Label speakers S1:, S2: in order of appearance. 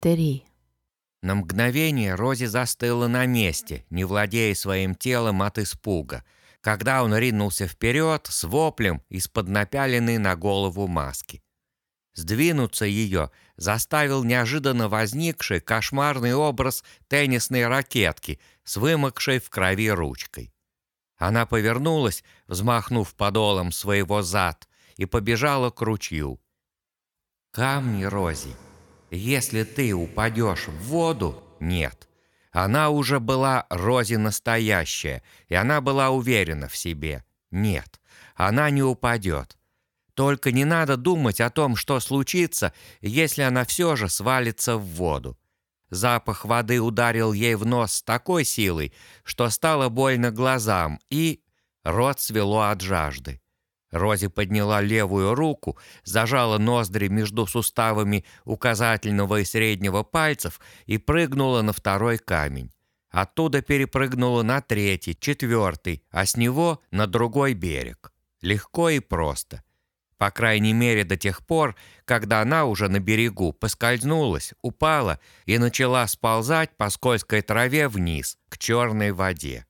S1: Три.
S2: На мгновение Рози застыла на месте, не владея своим телом от испуга, когда он ринулся вперед с воплем из-под напяленной на голову маски. Сдвинуться ее заставил неожиданно возникший кошмарный образ теннисной ракетки с вымокшей в крови ручкой. Она повернулась, взмахнув подолом своего зад, и побежала к ручью. «Камни, Рози, если ты упадешь в воду, нет». Она уже была Рози настоящая, и она была уверена в себе. Нет, она не упадет. Только не надо думать о том, что случится, если она все же свалится в воду. Запах воды ударил ей в нос с такой силой, что стало больно глазам, и рот свело от жажды. Рози подняла левую руку, зажала ноздри между суставами указательного и среднего пальцев и прыгнула на второй камень. Оттуда перепрыгнула на третий, четвертый, а с него на другой берег. Легко и просто. По крайней мере до тех пор, когда она уже на берегу поскользнулась, упала и начала сползать по скользкой траве вниз, к черной воде.